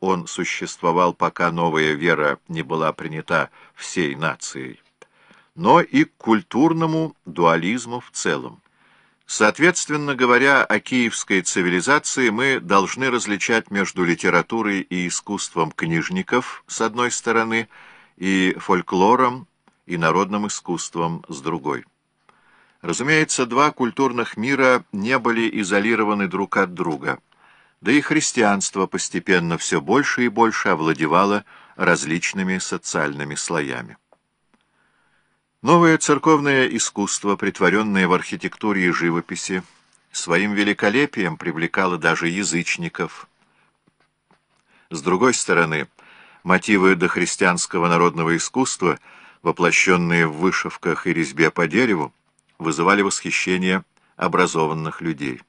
он существовал, пока новая вера не была принята всей нацией, но и к культурному дуализму в целом. Соответственно говоря о киевской цивилизации, мы должны различать между литературой и искусством книжников с одной стороны и фольклором и народным искусством с другой. Разумеется, два культурных мира не были изолированы друг от друга, да и христианство постепенно все больше и больше овладевало различными социальными слоями. Новое церковное искусство, притворенное в архитектуре и живописи, своим великолепием привлекало даже язычников. С другой стороны, мотивы дохристианского народного искусства, воплощенные в вышивках и резьбе по дереву, вызывали восхищение образованных людей.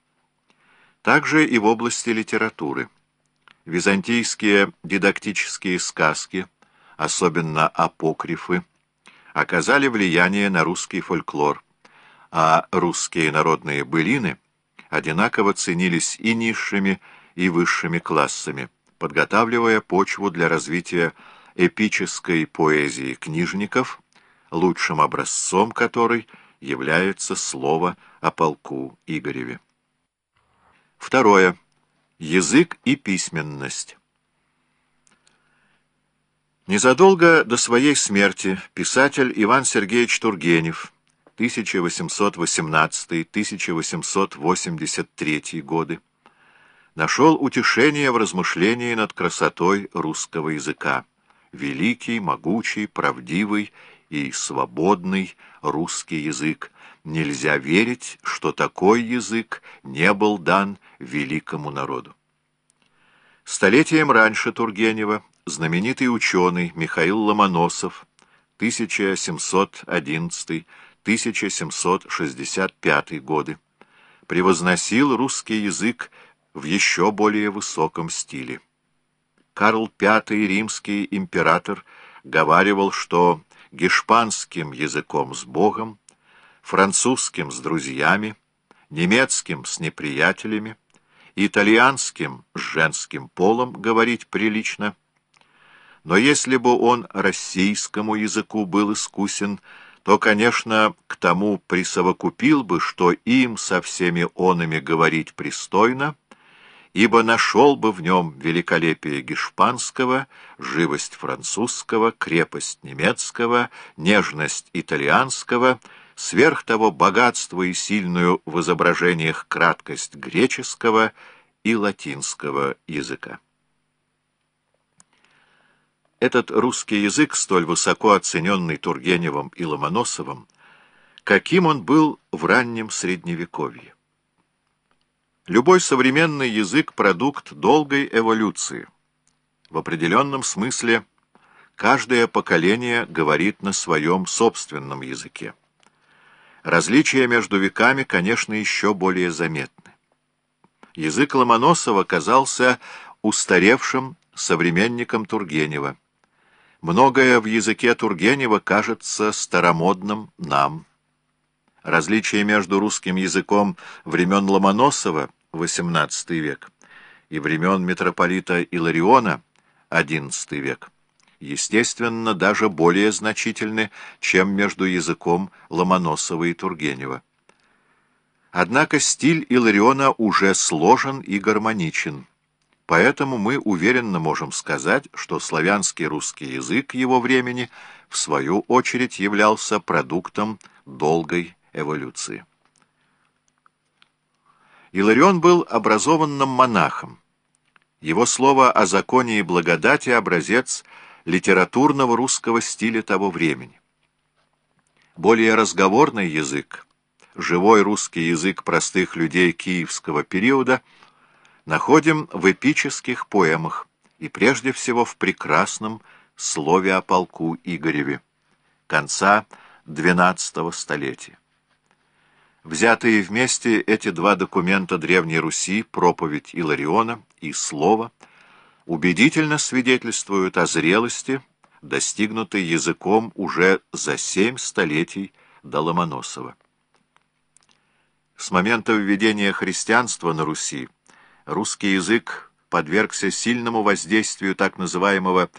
Также и в области литературы. Византийские дидактические сказки, особенно апокрифы, оказали влияние на русский фольклор, а русские народные былины одинаково ценились и низшими, и высшими классами, подготавливая почву для развития эпической поэзии книжников, лучшим образцом которой является слово о полку Игореве. Второе. Язык и письменность. Незадолго до своей смерти писатель Иван Сергеевич Тургенев 1818-1883 годы нашел утешение в размышлении над красотой русского языка. Великий, могучий, правдивый и свободный русский язык. Нельзя верить, что такой язык не был дан великому народу. Столетием раньше Тургенева знаменитый ученый Михаил Ломоносов 1711-1765 годы превозносил русский язык в еще более высоком стиле. Карл V римский император говаривал, что гешпанским языком с Богом, французским с друзьями, немецким с неприятелями, итальянским с женским полом говорить прилично. Но если бы он российскому языку был искусен, то, конечно, к тому присовокупил бы, что им со всеми онами говорить пристойно, ибо нашел бы в нем великолепие гешпанского, живость французского, крепость немецкого, нежность итальянского, сверх того богатство и сильную в изображениях краткость греческого и латинского языка. Этот русский язык, столь высоко оцененный Тургеневым и Ломоносовым, каким он был в раннем Средневековье. Любой современный язык — продукт долгой эволюции. В определенном смысле каждое поколение говорит на своем собственном языке. Различия между веками, конечно, еще более заметны. Язык Ломоносова казался устаревшим современником Тургенева. Многое в языке Тургенева кажется старомодным нам. Различие между русским языком времен Ломоносова — XVIII век, и времен митрополита Илариона, XI век, естественно, даже более значительны, чем между языком Ломоносова и Тургенева. Однако стиль Илариона уже сложен и гармоничен, поэтому мы уверенно можем сказать, что славянский русский язык его времени в свою очередь являлся продуктом долгой эволюции. Иларион был образованным монахом. Его слово о законе и благодати — образец литературного русского стиля того времени. Более разговорный язык, живой русский язык простых людей киевского периода находим в эпических поэмах и прежде всего в прекрасном слове о полку Игореве конца XII столетия. Взятые вместе эти два документа Древней Руси, проповедь Илариона и Слово, убедительно свидетельствуют о зрелости, достигнутой языком уже за семь столетий до Ломоносова. С момента введения христианства на Руси русский язык подвергся сильному воздействию так называемого